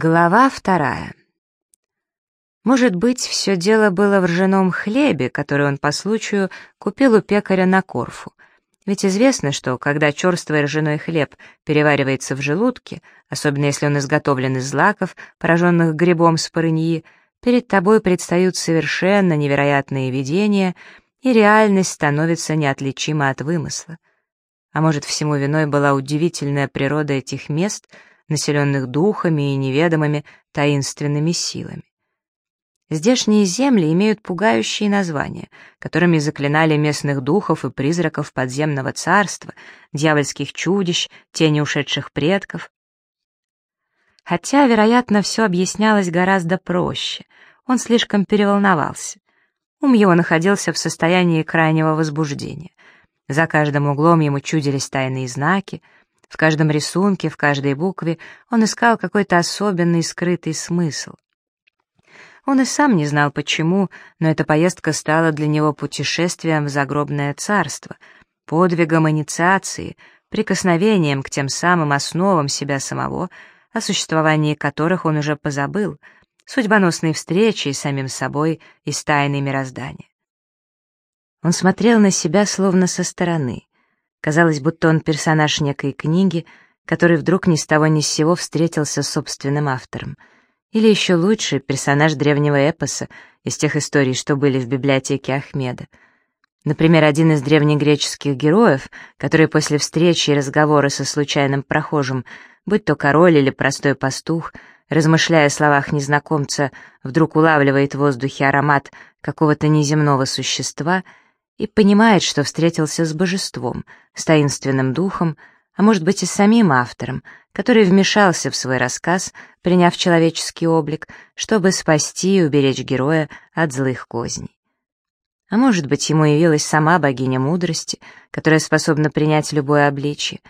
Глава вторая. Может быть, все дело было в ржаном хлебе, который он по случаю купил у пекаря на Корфу. Ведь известно, что когда черствый ржаной хлеб переваривается в желудке, особенно если он изготовлен из злаков, пораженных грибом с парыньи, перед тобой предстают совершенно невероятные видения, и реальность становится неотличима от вымысла. А может, всему виной была удивительная природа этих мест — населенных духами и неведомыми таинственными силами. Здешние земли имеют пугающие названия, которыми заклинали местных духов и призраков подземного царства, дьявольских чудищ, тени ушедших предков. Хотя, вероятно, все объяснялось гораздо проще. Он слишком переволновался. Ум его находился в состоянии крайнего возбуждения. За каждым углом ему чудились тайные знаки — в каждом рисунке, в каждой букве он искал какой-то особенный скрытый смысл. Он и сам не знал почему, но эта поездка стала для него путешествием в загробное царство, подвигом инициации, прикосновением к тем самым основам себя самого, о существовании которых он уже позабыл, судьбоносной встречей с самим собой и с тайной мироздания. Он смотрел на себя словно со стороны. Казалось, будто он персонаж некой книги, который вдруг ни с того ни с сего встретился с собственным автором. Или еще лучше, персонаж древнего эпоса из тех историй, что были в библиотеке Ахмеда. Например, один из древнегреческих героев, который после встречи и разговора со случайным прохожим, будь то король или простой пастух, размышляя о словах незнакомца, вдруг улавливает в воздухе аромат какого-то неземного существа — и понимает, что встретился с божеством, с таинственным духом, а может быть и с самим автором, который вмешался в свой рассказ, приняв человеческий облик, чтобы спасти и уберечь героя от злых козней. А может быть, ему явилась сама богиня мудрости, которая способна принять любое обличие.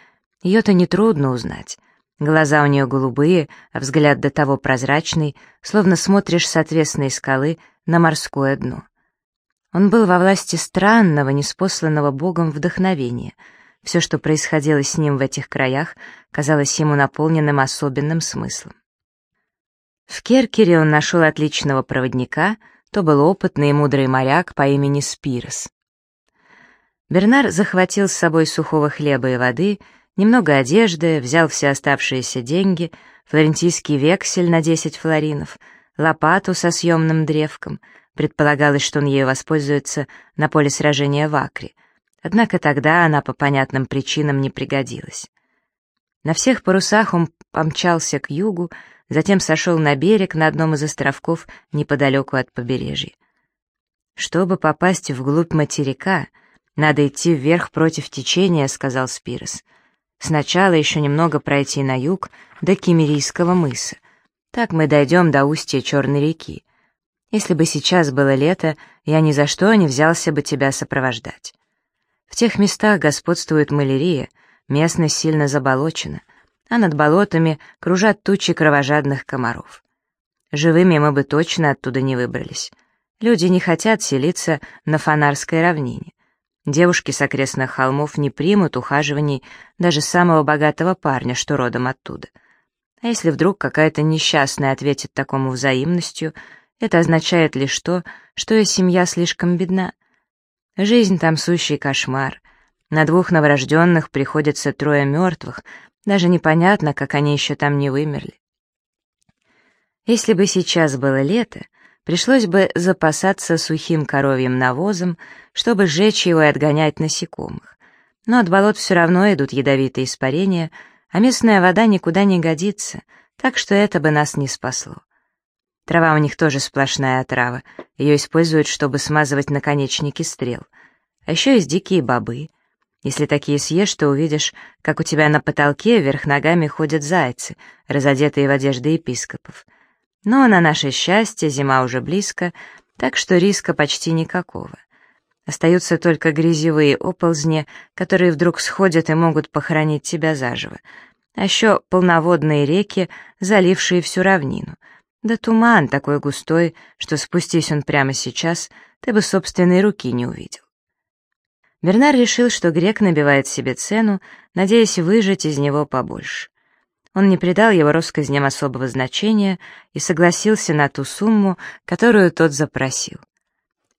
Ее-то нетрудно узнать. Глаза у нее голубые, а взгляд до того прозрачный, словно смотришь с отвесной скалы на морское дно. Он был во власти странного, неспосланного Богом вдохновения. Все, что происходило с ним в этих краях, казалось ему наполненным особенным смыслом. В Керкере он нашел отличного проводника, то был опытный и мудрый моряк по имени Спирос. Бернар захватил с собой сухого хлеба и воды, немного одежды, взял все оставшиеся деньги, флорентийский вексель на 10 флоринов, лопату со съемным древком — Предполагалось, что он ею воспользуется на поле сражения в Акре. Однако тогда она по понятным причинам не пригодилась. На всех парусах он помчался к югу, затем сошел на берег на одном из островков неподалеку от побережья. «Чтобы попасть вглубь материка, надо идти вверх против течения», — сказал Спирос. «Сначала еще немного пройти на юг до Кемерийского мыса. Так мы дойдем до устья Черной реки. Если бы сейчас было лето, я ни за что не взялся бы тебя сопровождать. В тех местах господствует малярия, местность сильно заболочена, а над болотами кружат тучи кровожадных комаров. Живыми мы бы точно оттуда не выбрались. Люди не хотят селиться на Фонарской равнине. Девушки с окрестных холмов не примут ухаживаний даже самого богатого парня, что родом оттуда. А если вдруг какая-то несчастная ответит такому взаимностью, это означает лишь то, что ее семья слишком бедна. Жизнь там сущий кошмар. На двух новорожденных приходится трое мертвых, даже непонятно, как они еще там не вымерли. Если бы сейчас было лето, пришлось бы запасаться сухим коровьим навозом, чтобы сжечь его и отгонять насекомых. Но от болот все равно идут ядовитые испарения, а местная вода никуда не годится, так что это бы нас не спасло. Трава у них тоже сплошная отрава. Ее используют, чтобы смазывать наконечники стрел. А еще есть дикие бобы. Если такие съешь, то увидишь, как у тебя на потолке вверх ногами ходят зайцы, разодетые в одежды епископов. Но на наше счастье зима уже близко, так что риска почти никакого. Остаются только грязевые оползни, которые вдруг сходят и могут похоронить тебя заживо. А еще полноводные реки, залившие всю равнину — да туман такой густой, что спустись он прямо сейчас, ты бы собственной руки не увидел. Бернар решил, что грек набивает себе цену, надеясь выжать из него побольше. Он не придал его россказням особого значения и согласился на ту сумму, которую тот запросил.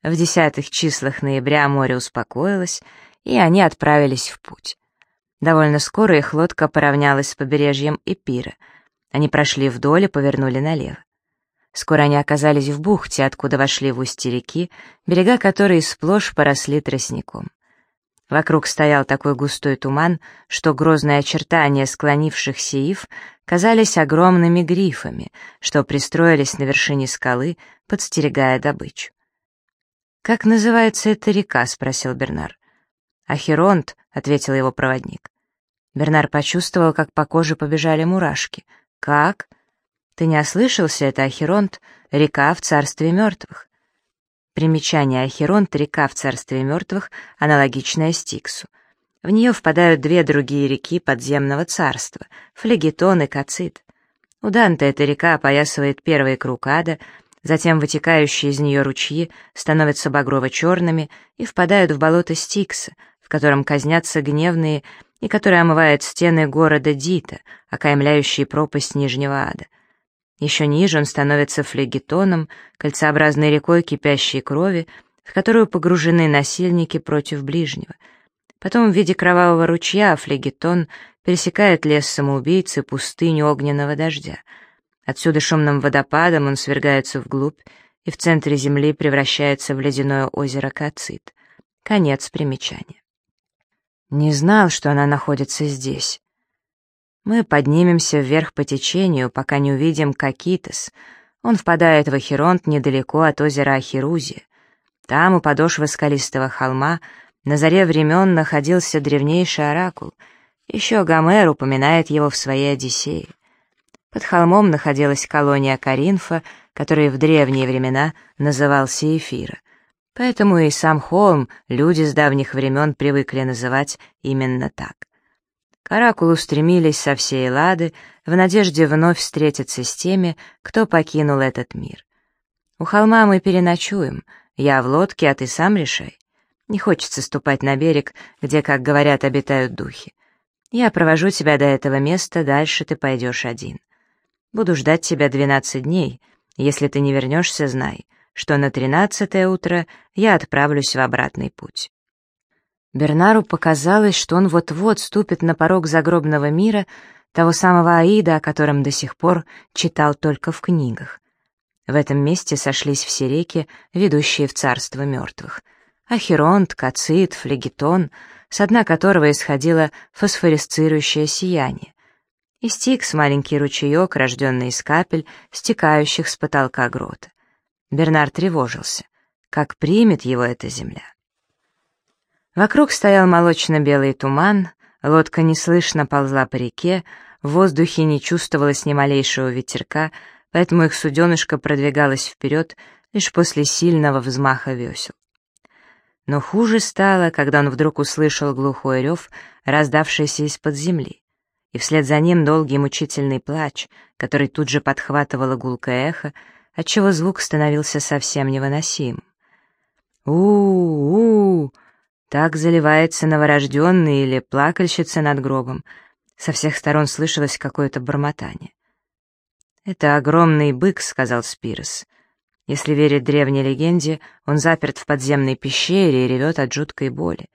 В десятых числах ноября море успокоилось, и они отправились в путь. Довольно скоро их лодка поравнялась с побережьем Эпира. Они прошли вдоль и повернули налево. Скоро они оказались в бухте, откуда вошли в устье реки, берега которой сплошь поросли тростником. Вокруг стоял такой густой туман, что грозные очертания склонившихся ив казались огромными грифами, что пристроились на вершине скалы, подстерегая добычу. «Как называется эта река?» — спросил Бернар. «Ахеронт», — ответил его проводник. Бернар почувствовал, как по коже побежали мурашки. «Как?» «Ты не ослышался, это Ахеронт, река в царстве мертвых». Примечание Ахеронт — река в царстве мертвых, аналогичная Стиксу. В нее впадают две другие реки подземного царства — Флегетон и Кацит. У Данте эта река опоясывает первый круг ада, затем вытекающие из нее ручьи становятся багрово-черными и впадают в болото Стикса, в котором казнятся гневные и который омывает стены города Дита, окаймляющие пропасть Нижнего ада. Еще ниже он становится флегетоном, кольцеобразной рекой кипящей крови, в которую погружены насильники против ближнего. Потом в виде кровавого ручья флегетон пересекает лес самоубийц и пустыню огненного дождя. Отсюда шумным водопадом он свергается вглубь и в центре земли превращается в ледяное озеро Кацит. Конец примечания. Не знал, что она находится здесь. Мы поднимемся вверх по течению, пока не увидим Кокитос. Он впадает в Ахеронт недалеко от озера Ахирузия. Там, у подошвы скалистого холма, на заре времен находился древнейший оракул. Еще Гомер упоминает его в своей Одиссее. Под холмом находилась колония Каринфа, который в древние времена назывался Эфира. Поэтому и сам холм люди с давних времен привыкли называть именно так. К оракулу стремились со всей Лады в надежде вновь встретиться с теми, кто покинул этот мир. У холма мы переночуем, я в лодке, а ты сам решай. Не хочется ступать на берег, где, как говорят, обитают духи. Я провожу тебя до этого места, дальше ты пойдешь один. Буду ждать тебя двенадцать дней. Если ты не вернешься, знай, что на тринадцатое утро я отправлюсь в обратный путь. Бернару показалось, что он вот-вот ступит на порог загробного мира, того самого Аида, о котором до сих пор читал только в книгах. В этом месте сошлись все реки, ведущие в царство мертвых. Ахеронт, Кацит, Флегетон, с дна которого исходило фосфоресцирующее сияние. И Стикс — маленький ручеек, рожденный из капель, стекающих с потолка грота. Бернар тревожился. Как примет его эта земля? Вокруг стоял молочно-белый туман, лодка неслышно ползла по реке, в воздухе не чувствовалось ни малейшего ветерка, поэтому их суденышко продвигалось вперед лишь после сильного взмаха весел. Но хуже стало, когда он вдруг услышал глухой рев, раздавшийся из-под земли, и вслед за ним долгий мучительный плач, который тут же подхватывало гулкое эхо, отчего звук становился совсем невыносим. «У-у-у!» Так заливается новорожденный или плакальщица над гробом. Со всех сторон слышалось какое-то бормотание. «Это огромный бык», — сказал Спирос. Если верить древней легенде, он заперт в подземной пещере и ревет от жуткой боли.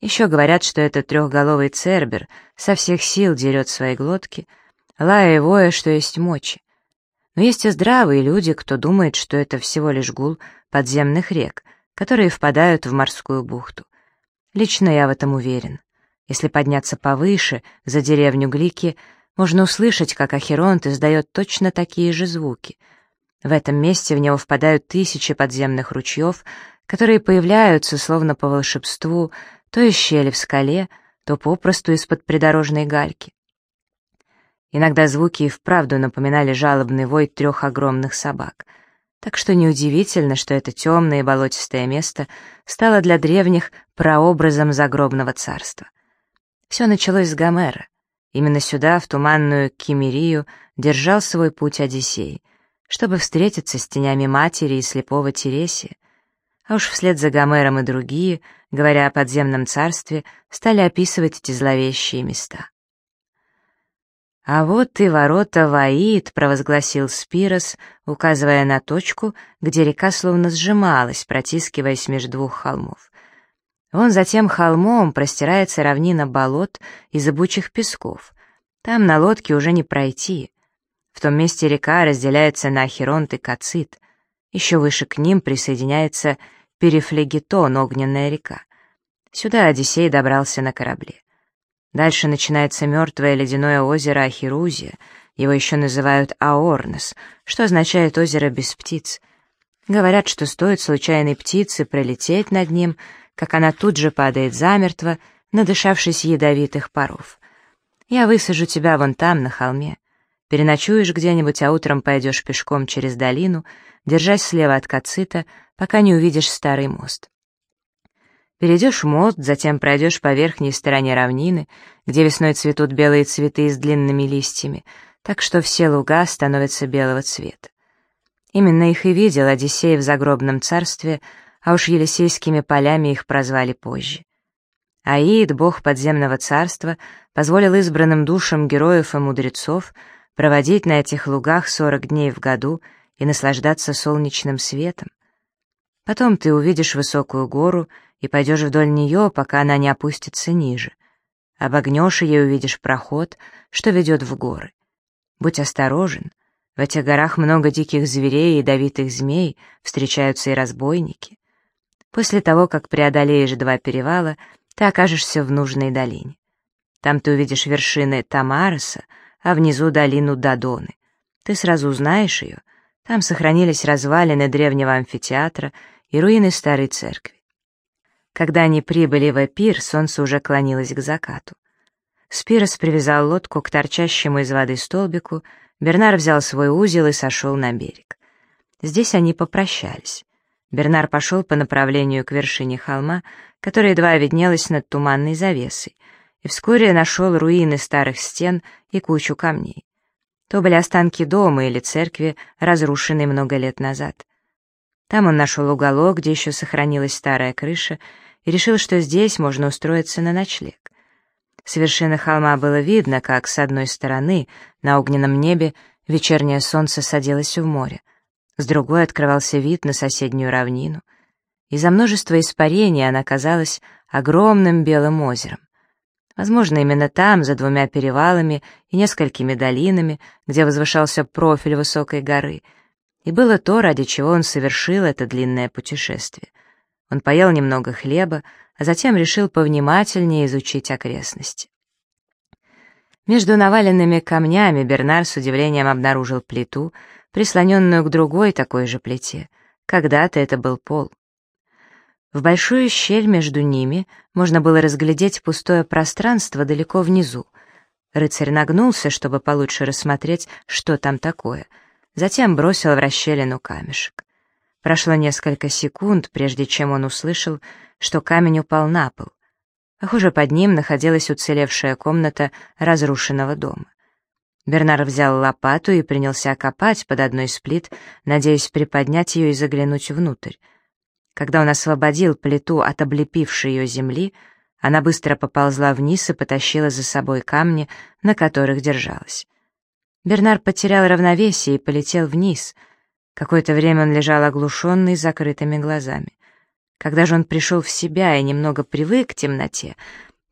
Еще говорят, что это трехголовый цербер со всех сил дерет свои глотки, лая и воя, что есть мочи. Но есть и здравые люди, кто думает, что это всего лишь гул подземных рек, которые впадают в морскую бухту. Лично я в этом уверен. Если подняться повыше, за деревню Глики, можно услышать, как Ахеронт издает точно такие же звуки. В этом месте в него впадают тысячи подземных ручьев, которые появляются, словно по волшебству, то из щели в скале, то попросту из-под придорожной гальки. Иногда звуки и вправду напоминали жалобный вой трех огромных собак — так что неудивительно, что это темное и болотистое место стало для древних прообразом загробного царства. Все началось с Гомера. Именно сюда, в туманную Кимерию, держал свой путь Одиссей, чтобы встретиться с тенями матери и слепого Тересия. А уж вслед за Гомером и другие, говоря о подземном царстве, стали описывать эти зловещие места. «А вот и ворота Ваид», — провозгласил Спирос, указывая на точку, где река словно сжималась, протискиваясь между двух холмов. Вон за тем холмом простирается равнина болот и зыбучих песков. Там на лодке уже не пройти. В том месте река разделяется на Ахеронт и Кацит. Еще выше к ним присоединяется Перифлегетон, огненная река. Сюда Одиссей добрался на корабле. Дальше начинается мертвое ледяное озеро Ахирузия, его еще называют Аорнос, что означает озеро без птиц. Говорят, что стоит случайной птице пролететь над ним, как она тут же падает замертво, надышавшись ядовитых паров. Я высажу тебя вон там, на холме. Переночуешь где-нибудь, а утром пойдешь пешком через долину, держась слева от Кацита, пока не увидишь старый мост. Перейдешь мост, затем пройдешь по верхней стороне равнины, где весной цветут белые цветы с длинными листьями, так что все луга становятся белого цвета. Именно их и видел Одиссей в загробном царстве, а уж Елисейскими полями их прозвали позже. Аид, бог подземного царства, позволил избранным душам героев и мудрецов проводить на этих лугах сорок дней в году и наслаждаться солнечным светом. Потом ты увидишь высокую гору — и пойдешь вдоль нее, пока она не опустится ниже. Обогнешь ее и увидишь проход, что ведет в горы. Будь осторожен, в этих горах много диких зверей и ядовитых змей, встречаются и разбойники. После того, как преодолеешь два перевала, ты окажешься в нужной долине. Там ты увидишь вершины Тамароса, а внизу долину Дадоны. Ты сразу узнаешь ее. Там сохранились развалины древнего амфитеатра и руины старой церкви. Когда они прибыли в Эпир, солнце уже клонилось к закату. Спирос привязал лодку к торчащему из воды столбику, Бернар взял свой узел и сошел на берег. Здесь они попрощались. Бернар пошел по направлению к вершине холма, которая едва виднелась над туманной завесой, и вскоре нашел руины старых стен и кучу камней. То были останки дома или церкви, разрушенной много лет назад. Там он нашел уголок, где еще сохранилась старая крыша, и решил, что здесь можно устроиться на ночлег. С вершины холма было видно, как с одной стороны, на огненном небе, вечернее солнце садилось в море, с другой открывался вид на соседнюю равнину. Из-за множества испарений она казалась огромным белым озером. Возможно, именно там, за двумя перевалами и несколькими долинами, где возвышался профиль высокой горы, и было то, ради чего он совершил это длинное путешествие. Он поел немного хлеба, а затем решил повнимательнее изучить окрестности. Между наваленными камнями Бернар с удивлением обнаружил плиту, прислоненную к другой такой же плите. Когда-то это был пол. В большую щель между ними можно было разглядеть пустое пространство далеко внизу. Рыцарь нагнулся, чтобы получше рассмотреть, что там такое, затем бросил в расщелину камешек. Прошло несколько секунд, прежде чем он услышал, что камень упал на пол. Похоже, под ним находилась уцелевшая комната разрушенного дома. Бернар взял лопату и принялся копать под одной из плит, надеясь приподнять ее и заглянуть внутрь. Когда он освободил плиту от облепившей ее земли, она быстро поползла вниз и потащила за собой камни, на которых держалась. Бернар потерял равновесие и полетел вниз — Какое-то время он лежал оглушенный, с закрытыми глазами. Когда же он пришел в себя и немного привык к темноте,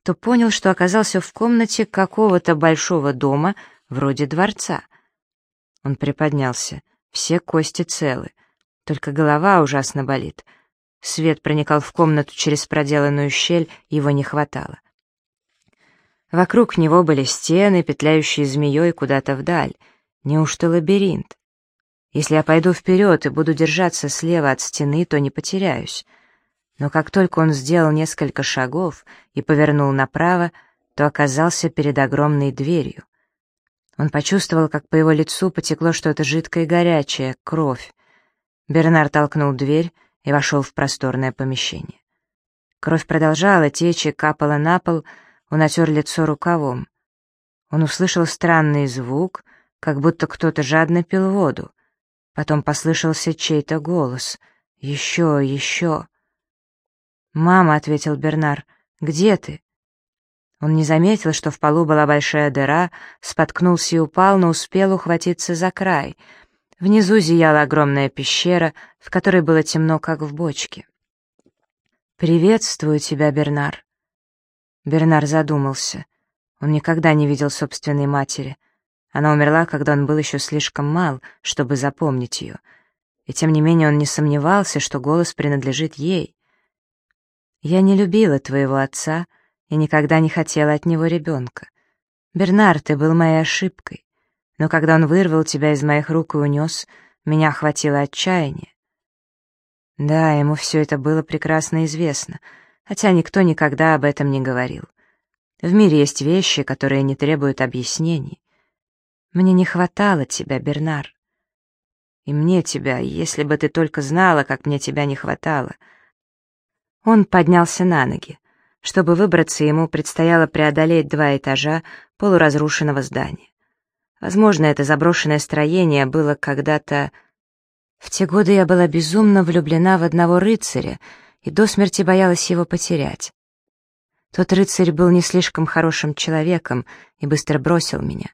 то понял, что оказался в комнате какого-то большого дома, вроде дворца. Он приподнялся. Все кости целы. Только голова ужасно болит. Свет проникал в комнату через проделанную щель, его не хватало. Вокруг него были стены, петляющие змеей куда-то вдаль. Неужто лабиринт? Если я пойду вперед и буду держаться слева от стены, то не потеряюсь. Но как только он сделал несколько шагов и повернул направо, то оказался перед огромной дверью. Он почувствовал, как по его лицу потекло что-то жидкое и горячее, кровь. Бернар толкнул дверь и вошел в просторное помещение. Кровь продолжала течь и капала на пол, он отер лицо рукавом. Он услышал странный звук, как будто кто-то жадно пил воду. Потом послышался чей-то голос. «Еще, еще!» «Мама», — ответил Бернар, — «где ты?» Он не заметил, что в полу была большая дыра, споткнулся и упал, но успел ухватиться за край. Внизу зияла огромная пещера, в которой было темно, как в бочке. «Приветствую тебя, Бернар». Бернар задумался. Он никогда не видел собственной матери. Она умерла, когда он был еще слишком мал, чтобы запомнить ее. И тем не менее он не сомневался, что голос принадлежит ей. «Я не любила твоего отца и никогда не хотела от него ребенка. Бернар, ты был моей ошибкой. Но когда он вырвал тебя из моих рук и унес, меня охватило отчаяние. Да, ему все это было прекрасно известно, хотя никто никогда об этом не говорил. В мире есть вещи, которые не требуют объяснений. Мне не хватало тебя, Бернар. И мне тебя, если бы ты только знала, как мне тебя не хватало. Он поднялся на ноги. Чтобы выбраться, ему предстояло преодолеть два этажа полуразрушенного здания. Возможно, это заброшенное строение было когда-то в те годы я была безумно влюблена в одного рыцаря и до смерти боялась его потерять. Тот рыцарь был не слишком хорошим человеком и быстро бросил меня.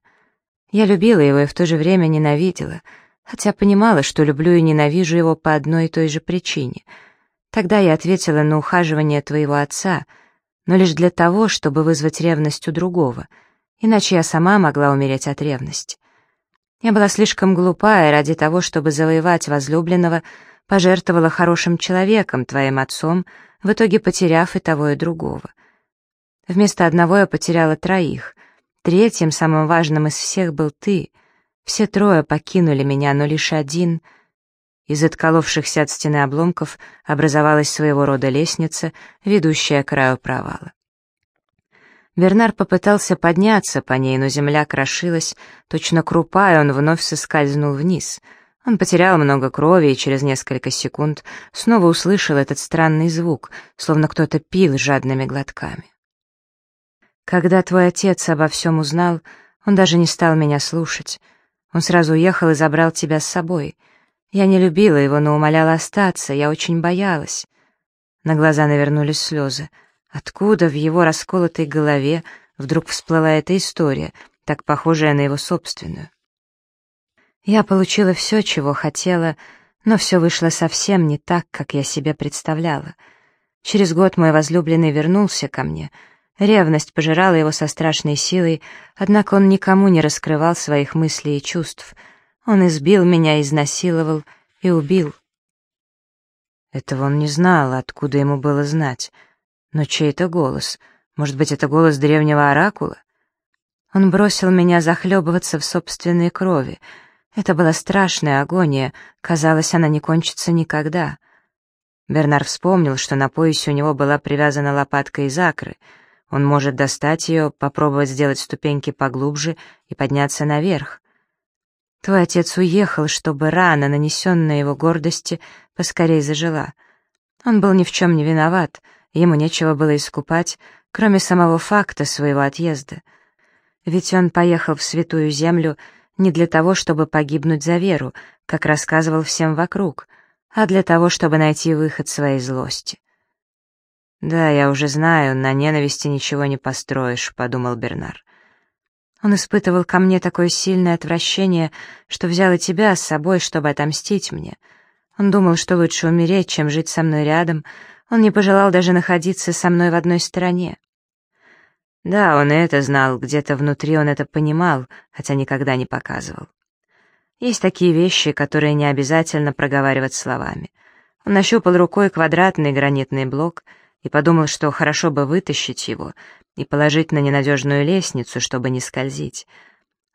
Я любила его и в то же время ненавидела, хотя понимала, что люблю и ненавижу его по одной и той же причине. Тогда я ответила на ухаживание твоего отца, но лишь для того, чтобы вызвать ревность у другого, иначе я сама могла умереть от ревности. Я была слишком глупа, и ради того, чтобы завоевать возлюбленного, пожертвовала хорошим человеком, твоим отцом, в итоге потеряв и того, и другого. Вместо одного я потеряла троих. Третьим, самым важным из всех, был ты. Все трое покинули меня, но лишь один... Из отколовшихся от стены обломков образовалась своего рода лестница, ведущая к краю провала. Бернар попытался подняться по ней, но земля крошилась, точно крупа, и он вновь соскользнул вниз. Он потерял много крови и через несколько секунд снова услышал этот странный звук, словно кто-то пил жадными глотками. Когда твой отец обо всем узнал, он даже не стал меня слушать. Он сразу уехал и забрал тебя с собой. Я не любила его, но умоляла остаться, я очень боялась. На глаза навернулись слезы. Откуда в его расколотой голове вдруг всплыла эта история, так похожая на его собственную? Я получила все, чего хотела, но все вышло совсем не так, как я себе представляла. Через год мой возлюбленный вернулся ко мне. Ревность пожирала его со страшной силой, однако он никому не раскрывал своих мыслей и чувств. Он избил меня, изнасиловал и убил. Этого он не знал, откуда ему было знать. Но чей это голос? Может быть, это голос древнего оракула? Он бросил меня захлебываться в собственной крови. Это была страшная агония, казалось, она не кончится никогда. Бернар вспомнил, что на поясе у него была привязана лопатка из акры. Он может достать ее, попробовать сделать ступеньки поглубже и подняться наверх. Твой отец уехал, чтобы рана, нанесенная его гордости, поскорей зажила. Он был ни в чем не виноват — Ему нечего было искупать, кроме самого факта своего отъезда. Ведь он поехал в Святую Землю не для того, чтобы погибнуть за веру, как рассказывал всем вокруг, а для того, чтобы найти выход своей злости. «Да, я уже знаю, на ненависти ничего не построишь», — подумал Бернар. Он испытывал ко мне такое сильное отвращение, что взял и тебя с собой, чтобы отомстить мне. Он думал, что лучше умереть, чем жить со мной рядом, он не пожелал даже находиться со мной в одной стороне. Да, он и это знал, где-то внутри он это понимал, хотя никогда не показывал. Есть такие вещи, которые не обязательно проговаривать словами. Он нащупал рукой квадратный гранитный блок и подумал, что хорошо бы вытащить его и положить на ненадежную лестницу, чтобы не скользить.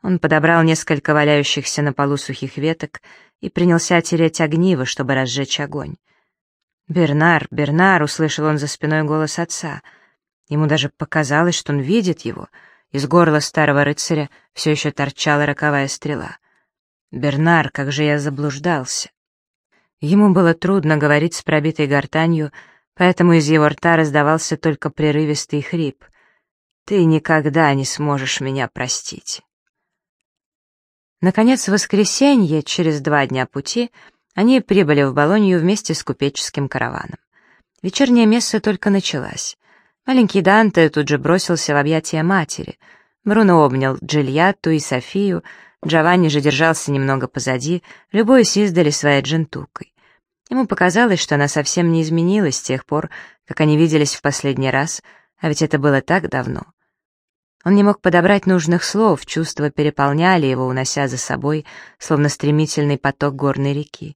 Он подобрал несколько валяющихся на полу сухих веток и принялся тереть огниво, чтобы разжечь огонь. «Бернар, Бернар!» — услышал он за спиной голос отца. Ему даже показалось, что он видит его. Из горла старого рыцаря все еще торчала роковая стрела. «Бернар, как же я заблуждался!» Ему было трудно говорить с пробитой гортанью, поэтому из его рта раздавался только прерывистый хрип. «Ты никогда не сможешь меня простить!» Наконец, в воскресенье, через два дня пути, они прибыли в Болонью вместе с купеческим караваном. Вечерняя месса только началась. Маленький Данте тут же бросился в объятия матери. Бруно обнял Джильятту и Софию, Джованни же держался немного позади, любуясь издали своей джентукой. Ему показалось, что она совсем не изменилась с тех пор, как они виделись в последний раз, а ведь это было так давно. Он не мог подобрать нужных слов, чувства переполняли его, унося за собой, словно стремительный поток горной реки.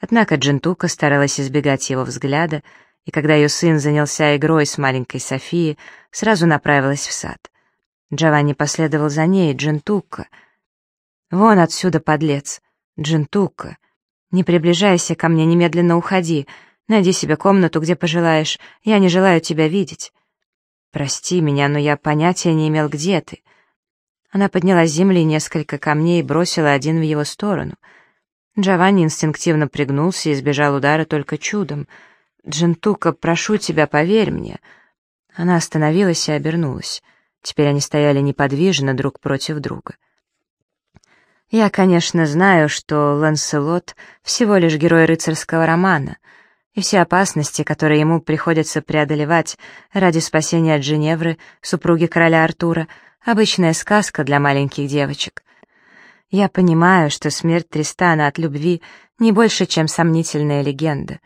Однако Джентука старалась избегать его взгляда, и когда ее сын занялся игрой с маленькой Софией, сразу направилась в сад. Джованни последовал за ней, Джентука. «Вон отсюда, подлец! Джентука! Не приближайся ко мне, немедленно уходи! Найди себе комнату, где пожелаешь, я не желаю тебя видеть!» «Прости меня, но я понятия не имел, где ты». Она подняла с земли несколько камней и бросила один в его сторону. Джованни инстинктивно пригнулся и избежал удара только чудом. «Джентука, прошу тебя, поверь мне». Она остановилась и обернулась. Теперь они стояли неподвижно друг против друга. «Я, конечно, знаю, что Ланселот — всего лишь герой рыцарского романа — и все опасности, которые ему приходится преодолевать ради спасения от Женевры, супруги короля Артура, обычная сказка для маленьких девочек. Я понимаю, что смерть Тристана от любви не больше, чем сомнительная легенда.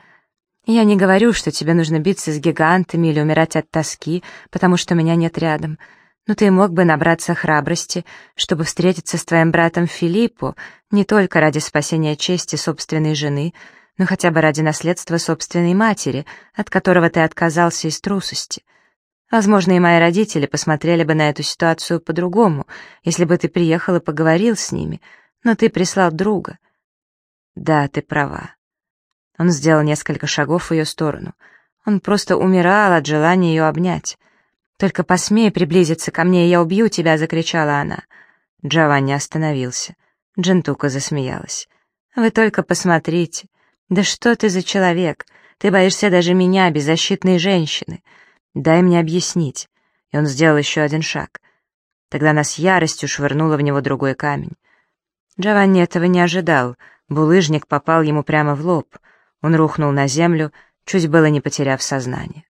Я не говорю, что тебе нужно биться с гигантами или умирать от тоски, потому что меня нет рядом, но ты мог бы набраться храбрости, чтобы встретиться с твоим братом Филиппо не только ради спасения чести собственной жены, но хотя бы ради наследства собственной матери, от которого ты отказался из трусости. Возможно, и мои родители посмотрели бы на эту ситуацию по-другому, если бы ты приехал и поговорил с ними, но ты прислал друга. Да, ты права. Он сделал несколько шагов в ее сторону. Он просто умирал от желания ее обнять. «Только посмей приблизиться ко мне, я убью тебя!» — закричала она. Джованни остановился. Джентука засмеялась. «Вы только посмотрите. «Да что ты за человек? Ты боишься даже меня, беззащитной женщины. Дай мне объяснить». И он сделал еще один шаг. Тогда она с яростью швырнула в него другой камень. Джованни этого не ожидал. Булыжник попал ему прямо в лоб. Он рухнул на землю, чуть было не потеряв сознание.